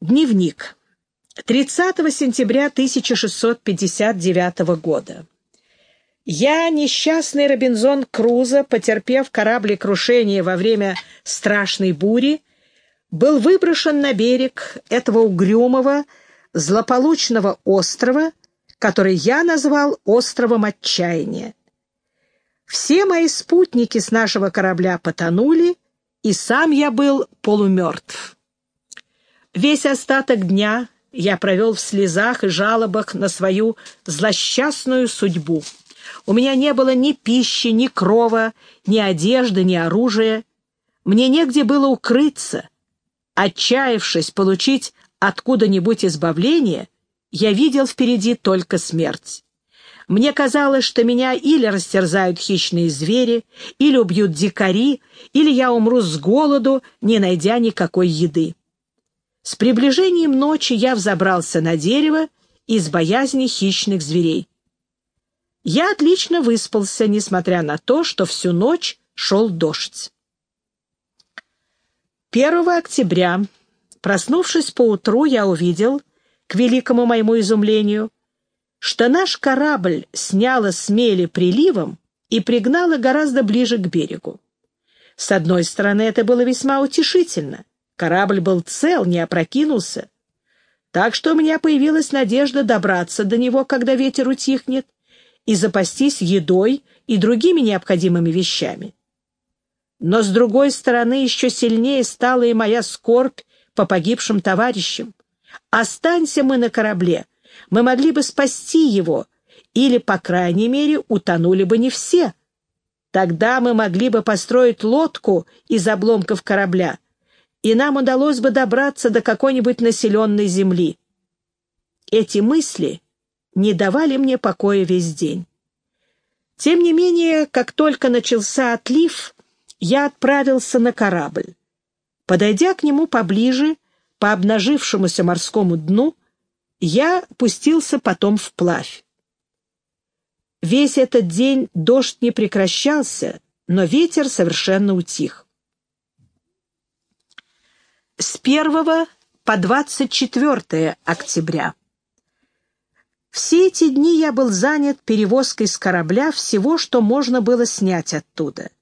Дневник. 30 сентября 1659 года. Я, несчастный Робинзон Крузо, потерпев кораблекрушение во время страшной бури, был выброшен на берег этого угрюмого, злополучного острова, который я назвал островом отчаяния. Все мои спутники с нашего корабля потонули, и сам я был полумертв. Весь остаток дня я провел в слезах и жалобах на свою злосчастную судьбу. У меня не было ни пищи, ни крова, ни одежды, ни оружия. Мне негде было укрыться. Отчаявшись получить откуда-нибудь избавление, я видел впереди только смерть. Мне казалось, что меня или растерзают хищные звери, или убьют дикари, или я умру с голоду, не найдя никакой еды. С приближением ночи я взобрался на дерево из боязни хищных зверей. Я отлично выспался, несмотря на то, что всю ночь шел дождь. 1 октября, проснувшись поутру, я увидел, к великому моему изумлению, что наш корабль сняло с мели приливом и пригнало гораздо ближе к берегу. С одной стороны, это было весьма утешительно. Корабль был цел, не опрокинулся. Так что у меня появилась надежда добраться до него, когда ветер утихнет, и запастись едой и другими необходимыми вещами. Но, с другой стороны, еще сильнее стала и моя скорбь по погибшим товарищам. Останься мы на корабле, мы могли бы спасти его, или, по крайней мере, утонули бы не все. Тогда мы могли бы построить лодку из обломков корабля, и нам удалось бы добраться до какой-нибудь населенной земли. Эти мысли не давали мне покоя весь день. Тем не менее, как только начался отлив, я отправился на корабль. Подойдя к нему поближе, по обнажившемуся морскому дну, я пустился потом вплавь. Весь этот день дождь не прекращался, но ветер совершенно утих. С 1 по 24 октября. Все эти дни я был занят перевозкой с корабля всего, что можно было снять оттуда.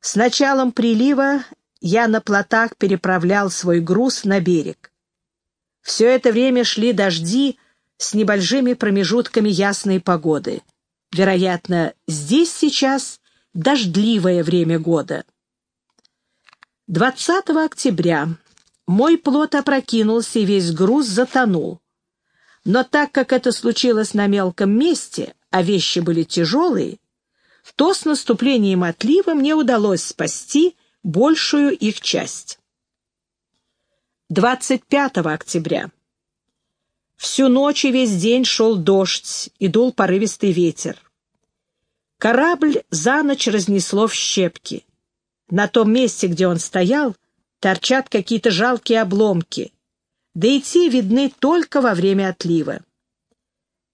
С началом прилива я на плотах переправлял свой груз на берег. Все это время шли дожди с небольшими промежутками ясной погоды. Вероятно, здесь сейчас дождливое время года. 20 октября мой плот опрокинулся, и весь груз затонул. Но так как это случилось на мелком месте, а вещи были тяжелые, то с наступлением отлива мне удалось спасти большую их часть. 25 октября. Всю ночь и весь день шел дождь и дул порывистый ветер. Корабль за ночь разнесло в щепки. На том месте, где он стоял, торчат какие-то жалкие обломки, да и те видны только во время отлива.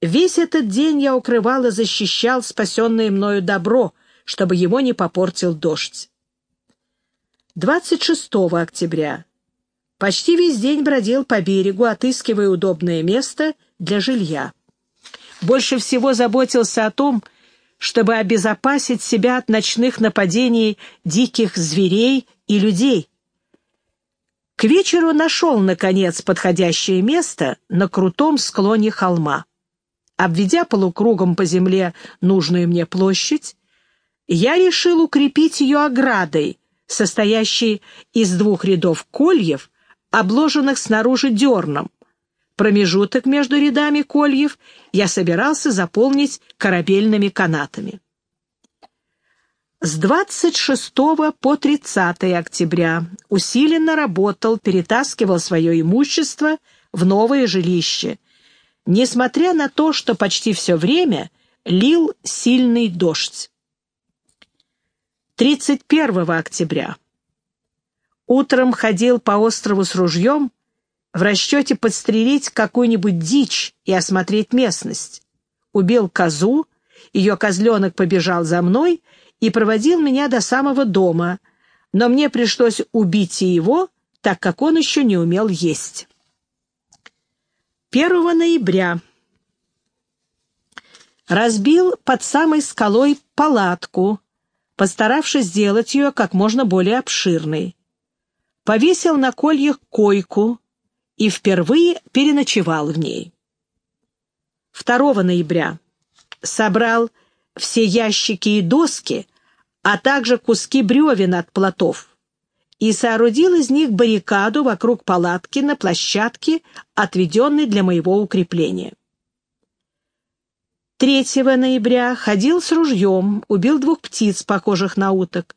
Весь этот день я укрывал и защищал спасенное мною добро, чтобы его не попортил дождь. 26 октября. Почти весь день бродил по берегу, отыскивая удобное место для жилья. Больше всего заботился о том, чтобы обезопасить себя от ночных нападений диких зверей и людей. К вечеру нашел, наконец, подходящее место на крутом склоне холма. Обведя полукругом по земле нужную мне площадь, я решил укрепить ее оградой, состоящей из двух рядов кольев, обложенных снаружи дерном. Промежуток между рядами кольев я собирался заполнить корабельными канатами. С 26 по 30 октября усиленно работал, перетаскивал свое имущество в новое жилище, несмотря на то, что почти все время лил сильный дождь. 31 октября. Утром ходил по острову с ружьем в расчете подстрелить какую-нибудь дичь и осмотреть местность. Убил козу, ее козленок побежал за мной — и проводил меня до самого дома, но мне пришлось убить и его, так как он еще не умел есть. 1 ноября разбил под самой скалой палатку, постаравшись сделать ее как можно более обширной. Повесил на кольях койку и впервые переночевал в ней. 2 ноября собрал все ящики и доски, а также куски бревен от плотов, и соорудил из них баррикаду вокруг палатки на площадке, отведенной для моего укрепления. 3 ноября ходил с ружьем, убил двух птиц, похожих на уток.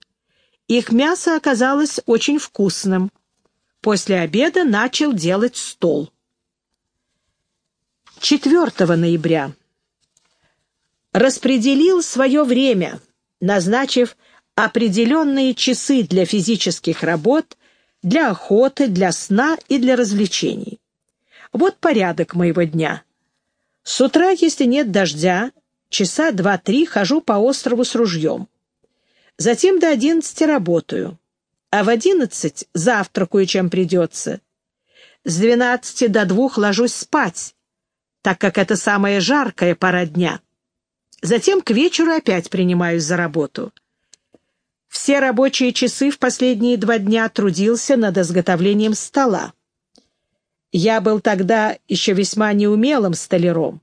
Их мясо оказалось очень вкусным. После обеда начал делать стол. 4 ноября распределил свое время, назначив определенные часы для физических работ, для охоты, для сна и для развлечений. Вот порядок моего дня. С утра, если нет дождя, часа два-три хожу по острову с ружьем. Затем до одиннадцати работаю, а в одиннадцать завтракаю, чем придется. С двенадцати до двух ложусь спать, так как это самая жаркая пора дня. Затем к вечеру опять принимаюсь за работу. Все рабочие часы в последние два дня трудился над изготовлением стола. Я был тогда еще весьма неумелым столяром,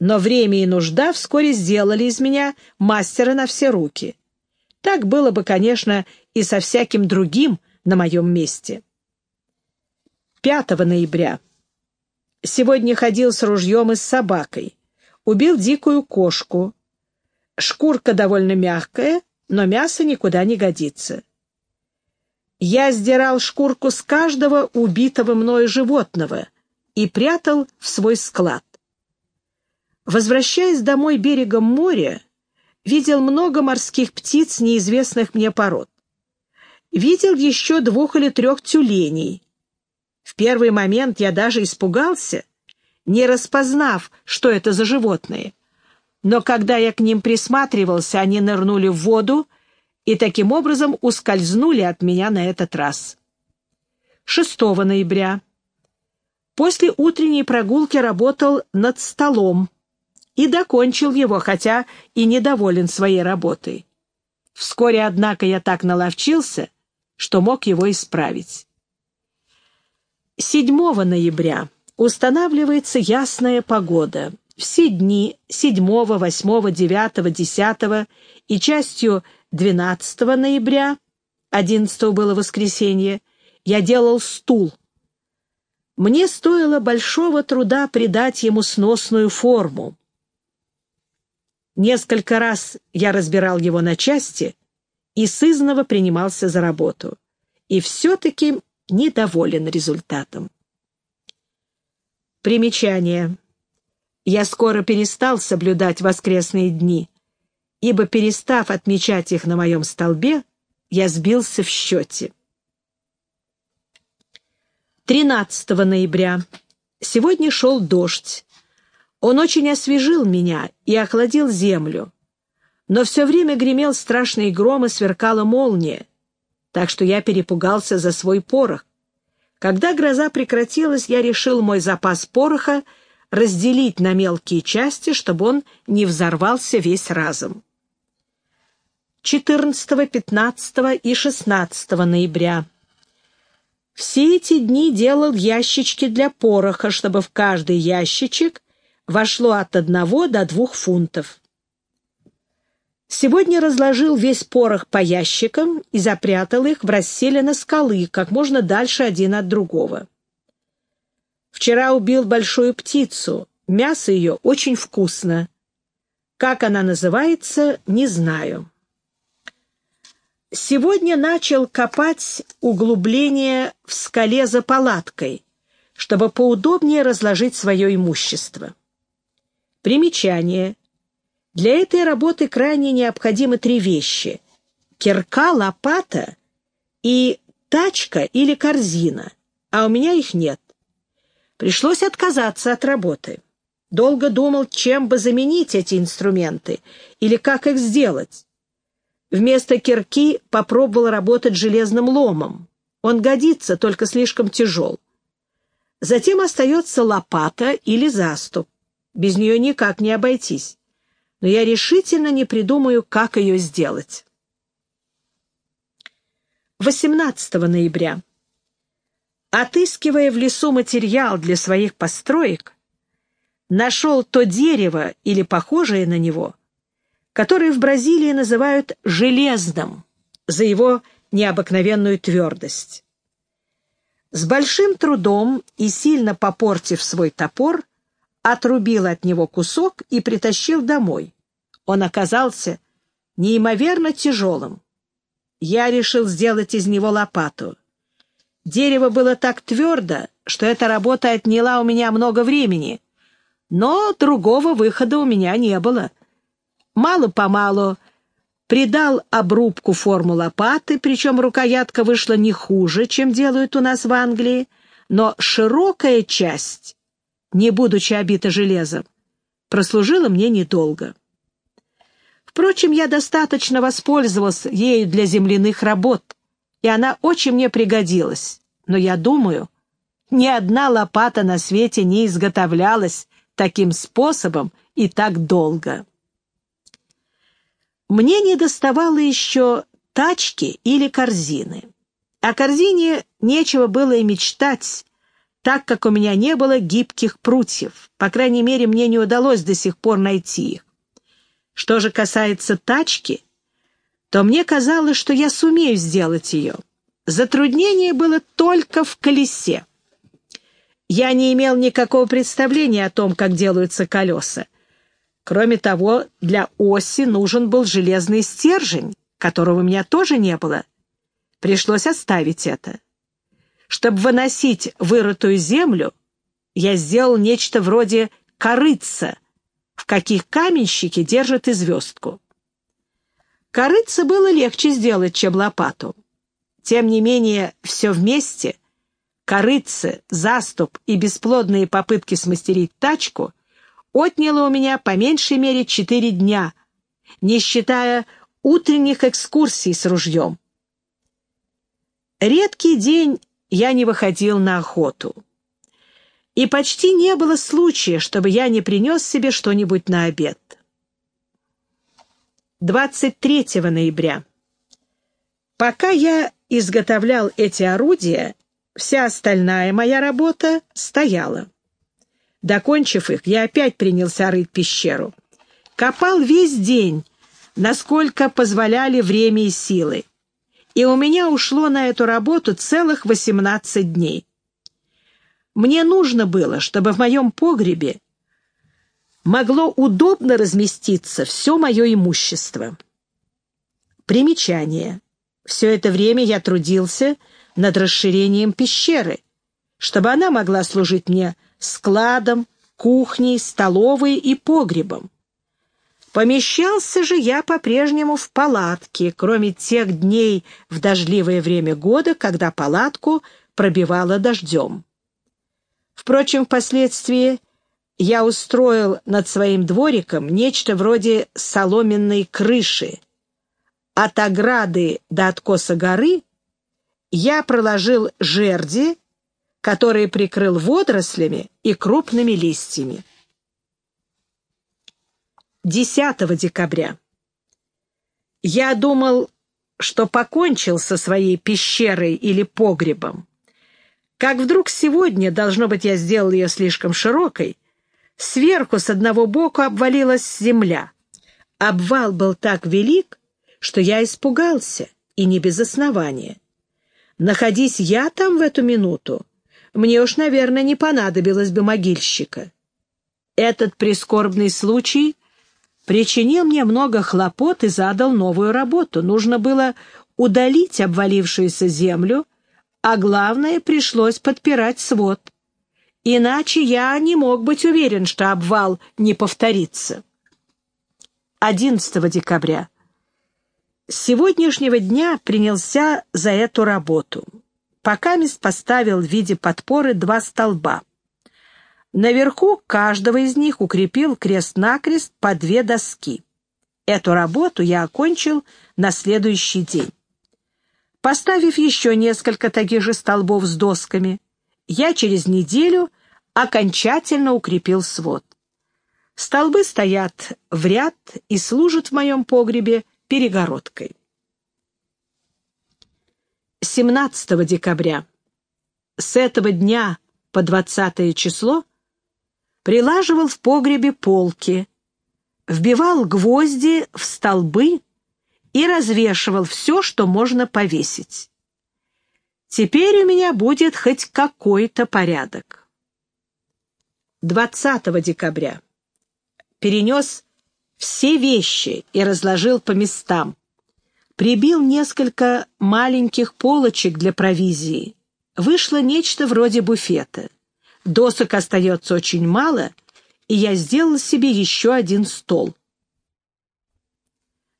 но время и нужда вскоре сделали из меня мастера на все руки. Так было бы, конечно, и со всяким другим на моем месте. 5 ноября. Сегодня ходил с ружьем и с собакой убил дикую кошку. Шкурка довольно мягкая, но мясо никуда не годится. Я сдирал шкурку с каждого убитого мною животного и прятал в свой склад. Возвращаясь домой берегом моря, видел много морских птиц неизвестных мне пород. Видел еще двух или трех тюленей. В первый момент я даже испугался — не распознав, что это за животные. Но когда я к ним присматривался, они нырнули в воду и таким образом ускользнули от меня на этот раз. 6 ноября. После утренней прогулки работал над столом и докончил его, хотя и недоволен своей работой. Вскоре, однако, я так наловчился, что мог его исправить. 7 ноября устанавливается ясная погода. Все дни 7, 8, 9, 10 и частью 12 ноября, 11 было воскресенье, я делал стул. Мне стоило большого труда придать ему сносную форму. Несколько раз я разбирал его на части и сызново принимался за работу. И все-таки недоволен результатом. Примечание. Я скоро перестал соблюдать воскресные дни, ибо, перестав отмечать их на моем столбе, я сбился в счете. 13 ноября. Сегодня шел дождь. Он очень освежил меня и охладил землю. Но все время гремел страшный гром и сверкала молния, так что я перепугался за свой порох. Когда гроза прекратилась, я решил мой запас пороха разделить на мелкие части, чтобы он не взорвался весь разом. 14, 15 и 16 ноября. Все эти дни делал ящички для пороха, чтобы в каждый ящичек вошло от одного до двух фунтов. Сегодня разложил весь порох по ящикам и запрятал их в расселены скалы, как можно дальше один от другого. Вчера убил большую птицу, мясо ее очень вкусно. Как она называется, не знаю. Сегодня начал копать углубление в скале за палаткой, чтобы поудобнее разложить свое имущество. Примечание. Для этой работы крайне необходимы три вещи — кирка, лопата и тачка или корзина, а у меня их нет. Пришлось отказаться от работы. Долго думал, чем бы заменить эти инструменты или как их сделать. Вместо кирки попробовал работать железным ломом. Он годится, только слишком тяжел. Затем остается лопата или заступ. Без нее никак не обойтись. Но я решительно не придумаю, как ее сделать. 18 ноября. Отыскивая в лесу материал для своих построек, нашел то дерево или похожее на него, которое в Бразилии называют «железным» за его необыкновенную твердость. С большим трудом и сильно попортив свой топор, отрубил от него кусок и притащил домой. Он оказался неимоверно тяжелым. Я решил сделать из него лопату. Дерево было так твердо, что эта работа отняла у меня много времени, но другого выхода у меня не было. Мало-помалу придал обрубку форму лопаты, причем рукоятка вышла не хуже, чем делают у нас в Англии, но широкая часть, не будучи обита железом, прослужила мне недолго. Впрочем, я достаточно воспользовался ею для земляных работ, и она очень мне пригодилась. Но я думаю, ни одна лопата на свете не изготовлялась таким способом и так долго. Мне не доставало еще тачки или корзины. О корзине нечего было и мечтать, так как у меня не было гибких прутьев. По крайней мере, мне не удалось до сих пор найти их. Что же касается тачки, то мне казалось, что я сумею сделать ее. Затруднение было только в колесе. Я не имел никакого представления о том, как делаются колеса. Кроме того, для оси нужен был железный стержень, которого у меня тоже не было. Пришлось оставить это. Чтобы выносить вырытую землю, я сделал нечто вроде корыца, в каких каменщики держат и звездку. Корыца было легче сделать, чем лопату. Тем не менее, все вместе — корыцы, заступ и бесплодные попытки смастерить тачку — отняло у меня по меньшей мере четыре дня, не считая утренних экскурсий с ружьем. Редкий день я не выходил на охоту и почти не было случая, чтобы я не принес себе что-нибудь на обед. 23 ноября. Пока я изготовлял эти орудия, вся остальная моя работа стояла. Докончив их, я опять принялся рыть пещеру. Копал весь день, насколько позволяли время и силы. И у меня ушло на эту работу целых 18 дней. Мне нужно было, чтобы в моем погребе могло удобно разместиться все мое имущество. Примечание. Все это время я трудился над расширением пещеры, чтобы она могла служить мне складом, кухней, столовой и погребом. Помещался же я по-прежнему в палатке, кроме тех дней в дождливое время года, когда палатку пробивало дождем. Впрочем, впоследствии я устроил над своим двориком нечто вроде соломенной крыши. От ограды до откоса горы я проложил жерди, которые прикрыл водорослями и крупными листьями. 10 декабря. Я думал, что покончил со своей пещерой или погребом. Как вдруг сегодня, должно быть, я сделал ее слишком широкой, сверху с одного боку обвалилась земля. Обвал был так велик, что я испугался, и не без основания. Находись я там в эту минуту, мне уж, наверное, не понадобилось бы могильщика. Этот прискорбный случай причинил мне много хлопот и задал новую работу. Нужно было удалить обвалившуюся землю, а главное, пришлось подпирать свод. Иначе я не мог быть уверен, что обвал не повторится. 11 декабря. С сегодняшнего дня принялся за эту работу. Пока мест поставил в виде подпоры два столба. Наверху каждого из них укрепил крест-накрест по две доски. Эту работу я окончил на следующий день. Поставив еще несколько таких же столбов с досками, я через неделю окончательно укрепил свод. Столбы стоят в ряд и служат в моем погребе перегородкой. 17 декабря. С этого дня по 20 число прилаживал в погребе полки, вбивал гвозди в столбы и развешивал все, что можно повесить. Теперь у меня будет хоть какой-то порядок. 20 декабря. Перенес все вещи и разложил по местам. Прибил несколько маленьких полочек для провизии. Вышло нечто вроде буфета. Досок остается очень мало, и я сделал себе еще один стол.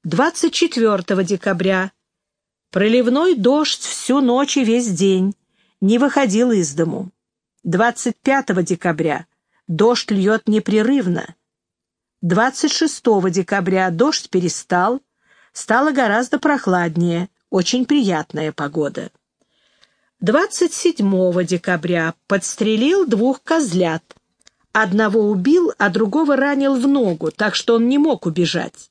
24 декабря. Проливной дождь всю ночь и весь день. Не выходил из дому. 25 декабря. Дождь льет непрерывно. 26 декабря дождь перестал. Стало гораздо прохладнее. Очень приятная погода. 27 декабря подстрелил двух козлят. Одного убил, а другого ранил в ногу, так что он не мог убежать.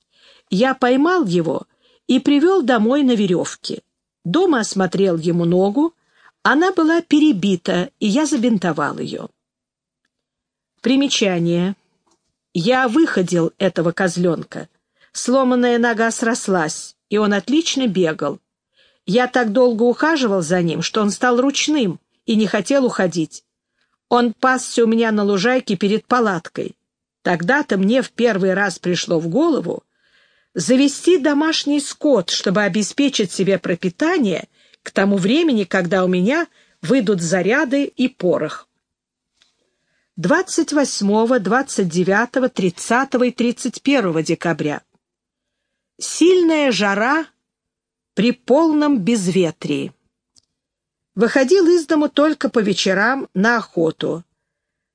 Я поймал его и привел домой на веревке. Дома осмотрел ему ногу, она была перебита, и я забинтовал ее. Примечание. Я выходил этого козленка. Сломанная нога срослась, и он отлично бегал. Я так долго ухаживал за ним, что он стал ручным и не хотел уходить. Он пасся у меня на лужайке перед палаткой. Тогда-то мне в первый раз пришло в голову, завести домашний скот, чтобы обеспечить себе пропитание к тому времени, когда у меня выйдут заряды и порох. 28, 29, 30 и 31 декабря. Сильная жара при полном безветрии. Выходил из дому только по вечерам на охоту.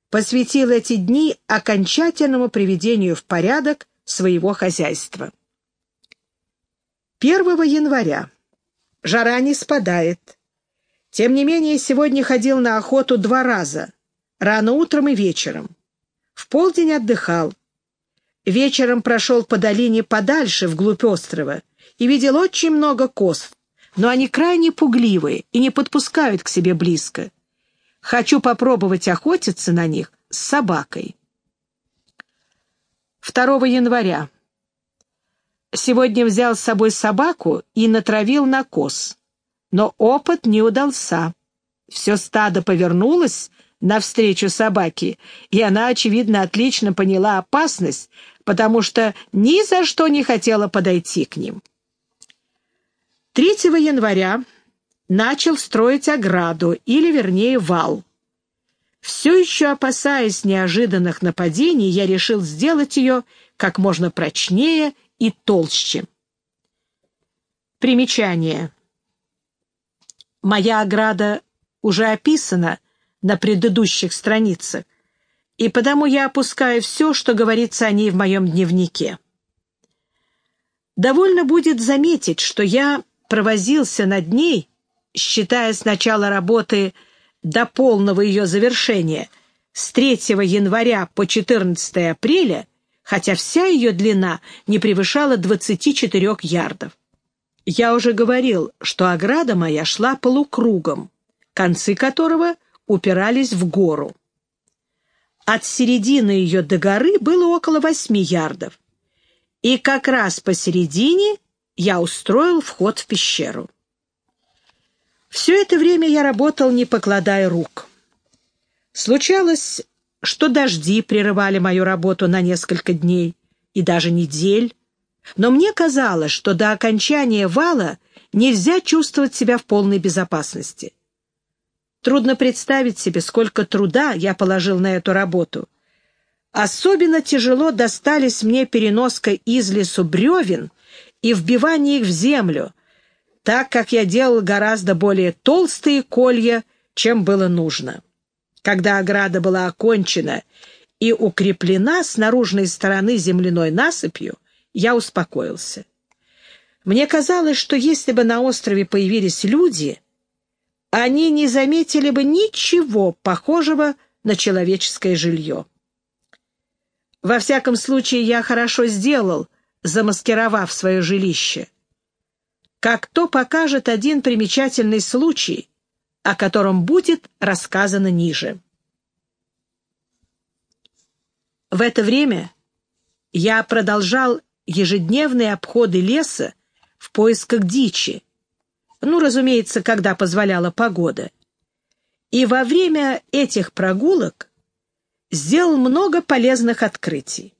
Посвятил эти дни окончательному приведению в порядок своего хозяйства. 1 января. Жара не спадает. Тем не менее, сегодня ходил на охоту два раза, рано утром и вечером. В полдень отдыхал. Вечером прошел по долине подальше, вглубь острова, и видел очень много коз, но они крайне пугливые и не подпускают к себе близко. Хочу попробовать охотиться на них с собакой. 2 января. Сегодня взял с собой собаку и натравил на коз. Но опыт не удался. Все стадо повернулось навстречу собаке, и она, очевидно, отлично поняла опасность, потому что ни за что не хотела подойти к ним. 3 января начал строить ограду, или, вернее, вал. Все еще опасаясь неожиданных нападений, я решил сделать ее как можно прочнее и толще. Примечание. Моя ограда уже описана на предыдущих страницах, и потому я опускаю все, что говорится о ней в моем дневнике. Довольно будет заметить, что я провозился над ней, считая с начала работы до полного ее завершения, с 3 января по 14 апреля, хотя вся ее длина не превышала 24 ярдов. Я уже говорил, что ограда моя шла полукругом, концы которого упирались в гору. От середины ее до горы было около восьми ярдов, и как раз посередине я устроил вход в пещеру. Все это время я работал, не покладая рук. Случалось, что дожди прерывали мою работу на несколько дней и даже недель, но мне казалось, что до окончания вала нельзя чувствовать себя в полной безопасности. Трудно представить себе, сколько труда я положил на эту работу. Особенно тяжело достались мне переноска из лесу бревен и вбивание их в землю, так как я делал гораздо более толстые колья, чем было нужно. Когда ограда была окончена и укреплена с наружной стороны земляной насыпью, я успокоился. Мне казалось, что если бы на острове появились люди, они не заметили бы ничего похожего на человеческое жилье. Во всяком случае, я хорошо сделал, замаскировав свое жилище. Как то покажет один примечательный случай, о котором будет рассказано ниже. В это время я продолжал ежедневные обходы леса в поисках дичи, ну, разумеется, когда позволяла погода. И во время этих прогулок сделал много полезных открытий.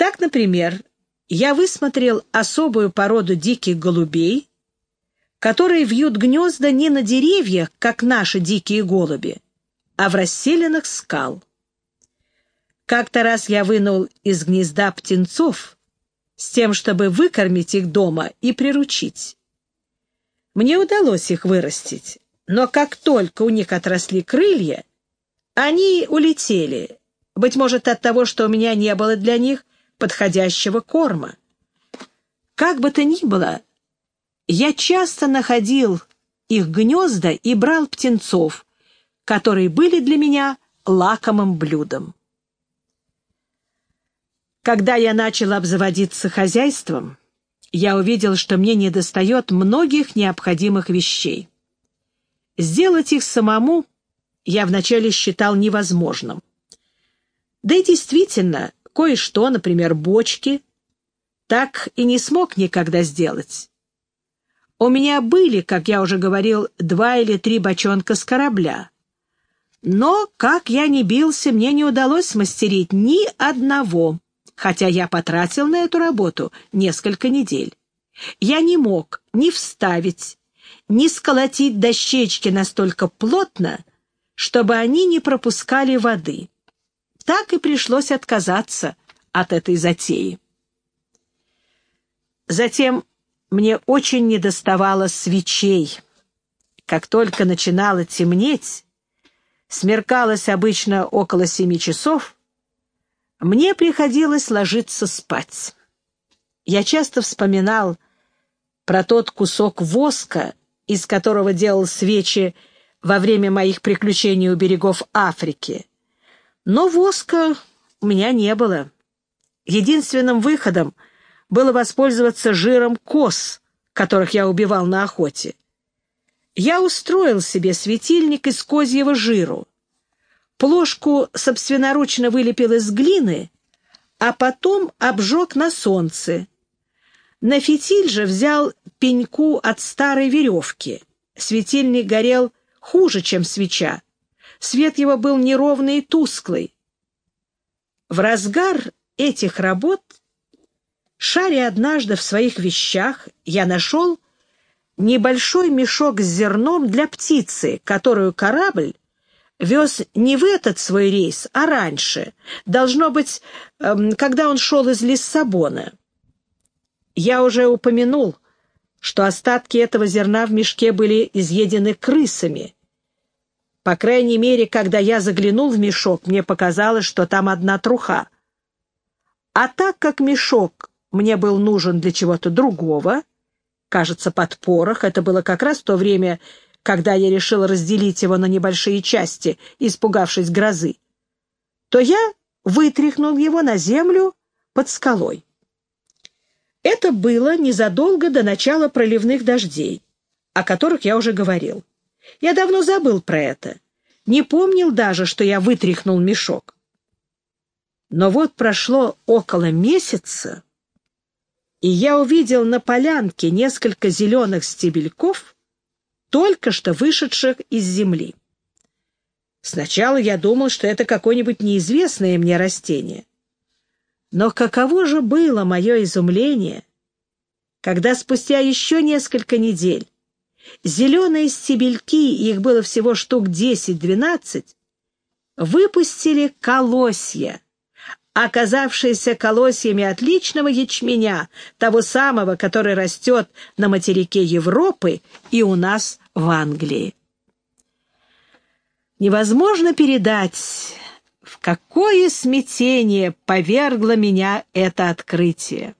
Так, например, я высмотрел особую породу диких голубей, которые вьют гнезда не на деревьях, как наши дикие голуби, а в расселенных скал. Как-то раз я вынул из гнезда птенцов с тем, чтобы выкормить их дома и приручить. Мне удалось их вырастить, но как только у них отросли крылья, они улетели, быть может, от того, что у меня не было для них подходящего корма. Как бы то ни было, я часто находил их гнезда и брал птенцов, которые были для меня лакомым блюдом. Когда я начал обзаводиться хозяйством, я увидел, что мне недостает многих необходимых вещей. Сделать их самому я вначале считал невозможным. Да и действительно, кое-что, например, бочки, так и не смог никогда сделать. У меня были, как я уже говорил, два или три бочонка с корабля. Но, как я ни бился, мне не удалось смастерить ни одного хотя я потратил на эту работу несколько недель. Я не мог ни вставить, ни сколотить дощечки настолько плотно, чтобы они не пропускали воды. Так и пришлось отказаться от этой затеи. Затем мне очень недоставало свечей. Как только начинало темнеть, смеркалось обычно около семи часов, мне приходилось ложиться спать. Я часто вспоминал про тот кусок воска, из которого делал свечи во время моих приключений у берегов Африки. Но воска у меня не было. Единственным выходом было воспользоваться жиром коз, которых я убивал на охоте. Я устроил себе светильник из козьего жиру, Плошку собственноручно вылепил из глины, а потом обжег на солнце. На фитиль же взял пеньку от старой веревки. Светильник горел хуже, чем свеча. Свет его был неровный и тусклый. В разгар этих работ, шаря однажды в своих вещах, я нашел небольшой мешок с зерном для птицы, которую корабль вез не в этот свой рейс, а раньше. Должно быть, эм, когда он шел из Лиссабона. Я уже упомянул, что остатки этого зерна в мешке были изъедены крысами. По крайней мере, когда я заглянул в мешок, мне показалось, что там одна труха. А так как мешок мне был нужен для чего-то другого, кажется, под порох, это было как раз то время, когда я решил разделить его на небольшие части, испугавшись грозы, то я вытряхнул его на землю под скалой. Это было незадолго до начала проливных дождей, о которых я уже говорил. Я давно забыл про это, не помнил даже, что я вытряхнул мешок. Но вот прошло около месяца, и я увидел на полянке несколько зеленых стебельков, только что вышедших из земли. Сначала я думал, что это какое-нибудь неизвестное мне растение. Но каково же было мое изумление, когда спустя еще несколько недель зеленые стебельки, их было всего штук 10-12, выпустили колосья, оказавшиеся колосьями отличного ячменя, того самого, который растет на материке Европы и у нас в Англии. Невозможно передать, в какое смятение повергло меня это открытие.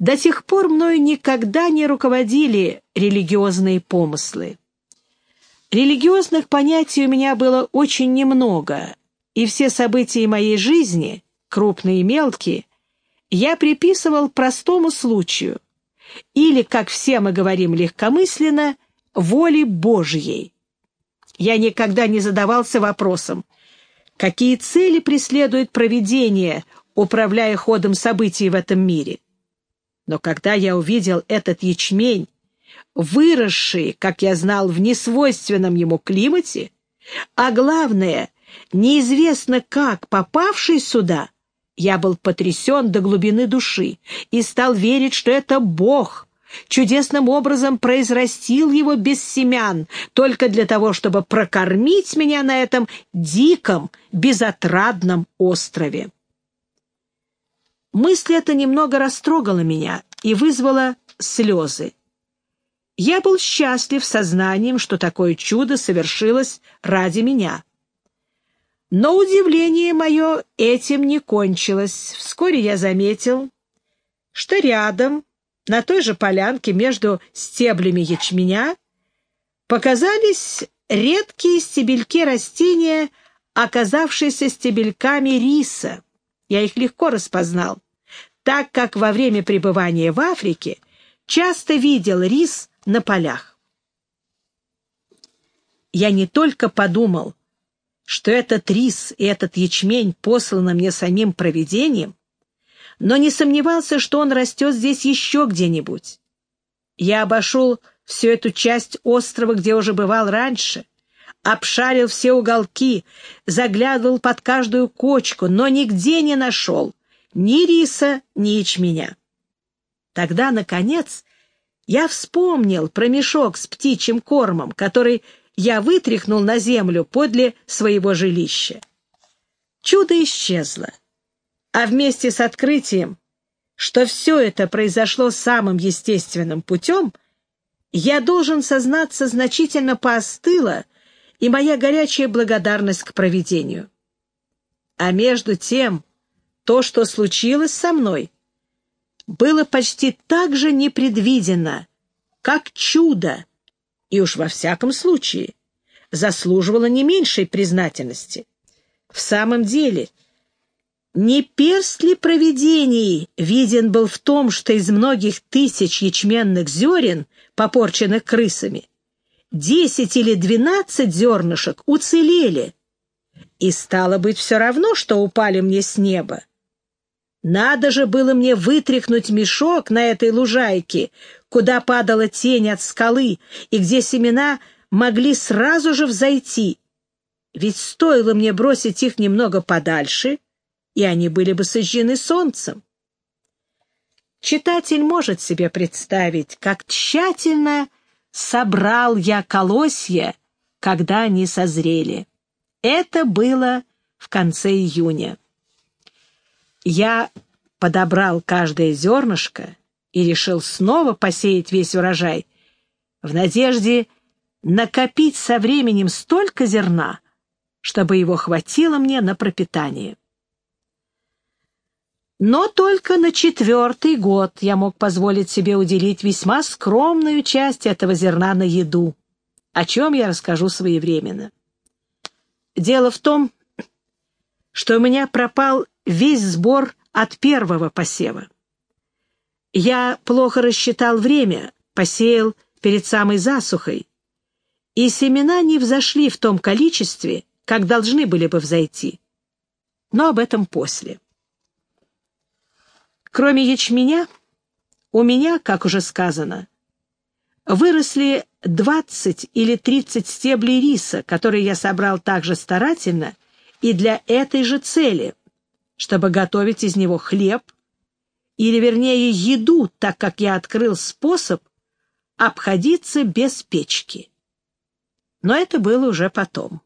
До тех пор мною никогда не руководили религиозные помыслы. Религиозных понятий у меня было очень немного, и все события моей жизни, крупные и мелкие, я приписывал простому случаю, или, как все мы говорим легкомысленно, воле Божьей. Я никогда не задавался вопросом, какие цели преследует провидение, управляя ходом событий в этом мире. Но когда я увидел этот ячмень, выросший, как я знал, в несвойственном ему климате, а главное, неизвестно как попавший сюда, я был потрясен до глубины души и стал верить, что это Бог чудесным образом произрастил его без семян только для того, чтобы прокормить меня на этом диком, безотрадном острове. Мысль эта немного растрогала меня и вызвала слезы. Я был счастлив сознанием, что такое чудо совершилось ради меня. Но удивление мое этим не кончилось. Вскоре я заметил, что рядом, на той же полянке между стеблями ячменя, показались редкие стебельки растения, оказавшиеся стебельками риса. Я их легко распознал, так как во время пребывания в Африке часто видел рис на полях. Я не только подумал, что этот рис и этот ячмень посланы мне самим провидением, но не сомневался, что он растет здесь еще где-нибудь. Я обошел всю эту часть острова, где уже бывал раньше, обшарил все уголки, заглядывал под каждую кочку, но нигде не нашел ни риса, ни ячменя. Тогда, наконец, я вспомнил про мешок с птичьим кормом, который я вытряхнул на землю подле своего жилища. Чудо исчезло, а вместе с открытием, что все это произошло самым естественным путем, я должен сознаться значительно поостыла и моя горячая благодарность к провидению. А между тем, то, что случилось со мной — было почти так же непредвиденно, как чудо, и уж во всяком случае заслуживало не меньшей признательности. В самом деле, не перст ли провидений виден был в том, что из многих тысяч ячменных зерен, попорченных крысами, десять или двенадцать зернышек уцелели, и стало быть все равно, что упали мне с неба. Надо же было мне вытряхнуть мешок на этой лужайке, куда падала тень от скалы и где семена могли сразу же взойти. Ведь стоило мне бросить их немного подальше, и они были бы сожжены солнцем. Читатель может себе представить, как тщательно собрал я колосья, когда они созрели. Это было в конце июня. Я подобрал каждое зернышко и решил снова посеять весь урожай в надежде накопить со временем столько зерна, чтобы его хватило мне на пропитание. Но только на четвертый год я мог позволить себе уделить весьма скромную часть этого зерна на еду, о чем я расскажу своевременно. Дело в том, что у меня пропал весь сбор от первого посева. Я плохо рассчитал время, посеял перед самой засухой, и семена не взошли в том количестве, как должны были бы взойти. Но об этом после. Кроме ячменя, у меня, как уже сказано, выросли 20 или 30 стеблей риса, которые я собрал так же старательно и для этой же цели, чтобы готовить из него хлеб, или, вернее, еду, так как я открыл способ обходиться без печки. Но это было уже потом.